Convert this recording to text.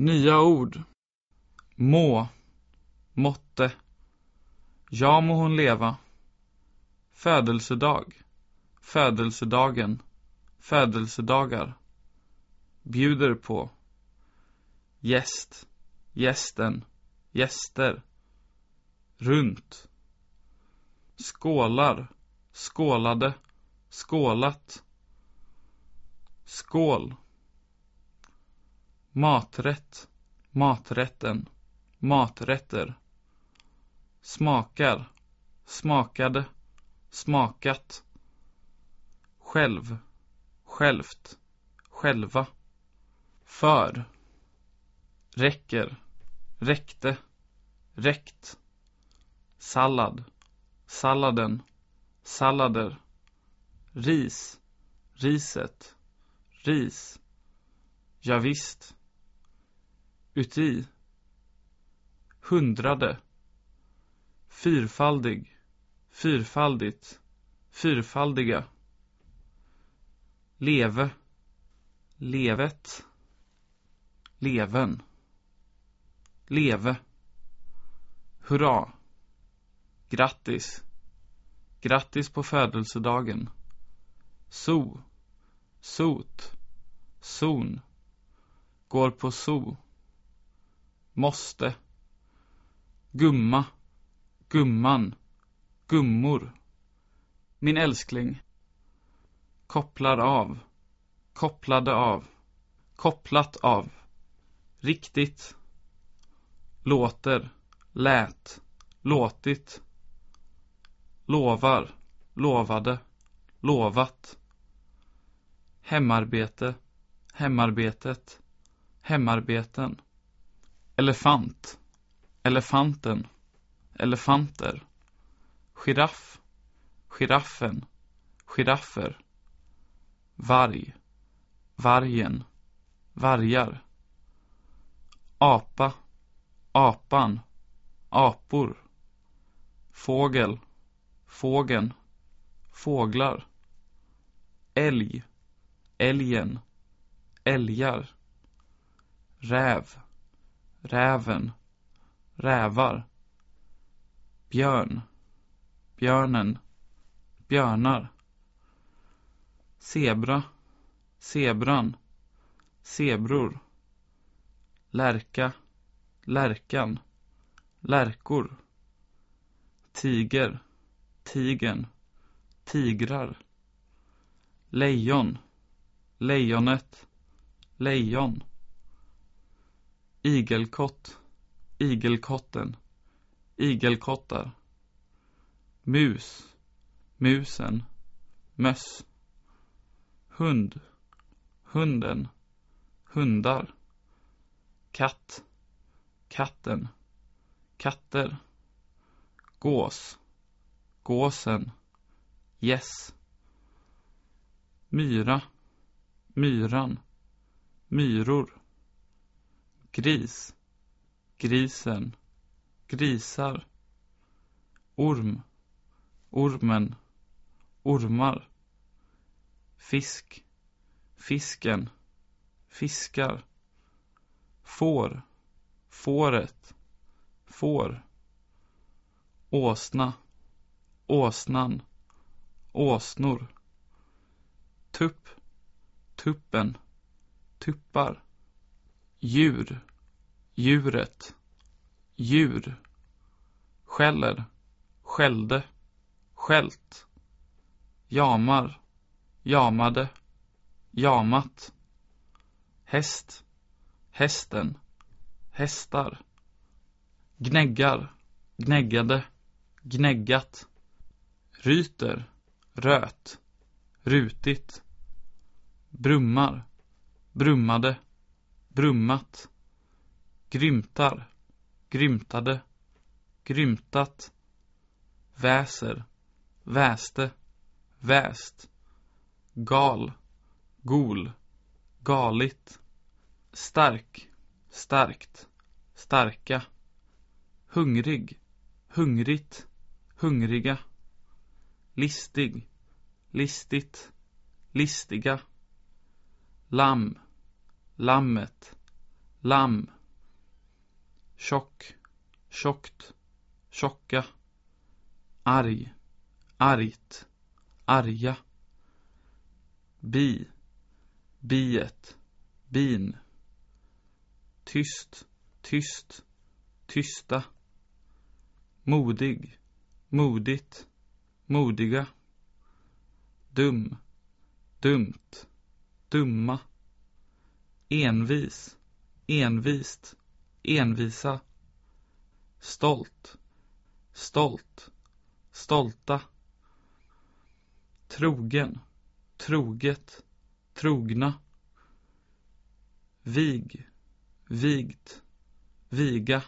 Nya ord. Må. Måtte. Ja må hon leva. Födelsedag. Födelsedagen. Födelsedagar. Bjuder på. Gäst. Gästen. Gäster. Runt. Skålar. Skålade. Skålat. Skål. Maträtt. Maträtten. Maträtter. Smakar. Smakade. Smakat. Själv. Självt. Själva. För. Räcker. Räckte. Räckt. Sallad. Salladen. Sallader. Ris. Riset. Ris. Ja, visst. Uti. Hundrade. Fyrfaldig. Fyrfaldigt. Fyrfaldiga. Leve. Levet. Leven. Leve. Hurra. Grattis. Grattis på födelsedagen. So. Sot. Zon. Går på zoo. Måste. Gumma. Gumman. Gummor. Min älskling. Kopplar av. Kopplade av. Kopplat av. Riktigt. Låter. Lät. Låtit. Lovar. Lovade. Lovat. Hemarbete. Hemarbetet. Hemarbeten. Elefant. Elefanten. Elefanter. Giraff. Giraffen. Giraffer. Varg. Vargen. Vargar. Apa. Apan. Apor. Fågel. Fågeln. Fåglar. Älg. Älgen. Älgar. Räv. Räven. Rävar. Björn. Björnen. Björnar. Zebra. Zebran. Zebror. Lärka. Lärkan. Lärkor. Tiger. Tigen. Tigrar. Lejon. Lejonet. Lejon. Igelkott. Igelkotten. Igelkottar. Mus. Musen. Möss. Hund. Hunden. Hundar. Katt. Katten. Katter. Gås. Gåsen. Gäss. Myra. Myran. Myror. Gris. Grisen. Grisar. Orm. Ormen. Ormar. Fisk. Fisken. Fiskar. Får. Fåret. Får. Åsna. Åsnan. Åsnor. Tupp. Tuppen. Tuppar. Djur. Djuret. Djur. Skäller. Skällde. Skällt. Jamar. Jamade. Jamat. Häst. Hästen. Hästar. Gnäggar. Gnäggade. Gnäggat. Ryter. Röt. Rutigt. Brummar. Brummade. Brummat. Grymtar. Grymtade. Grymtat. Väser. Väste. Väst. Gal. Gol. Galigt. Stark. Starkt. Starka. Hungrig. Hungrigt. Hungriga. Listig. Listigt. Listiga. Lamm. Lammet. lamm, tjock, tjockt, tjocka, arg, argt, arga, bi, biet, bin, tyst, tyst, tysta, modig, modigt, modiga, dum, dumt, dumma, envis, envist, envisa, stolt, stolt, stolta, trogen, troget, trogna, vig, vigt, viga.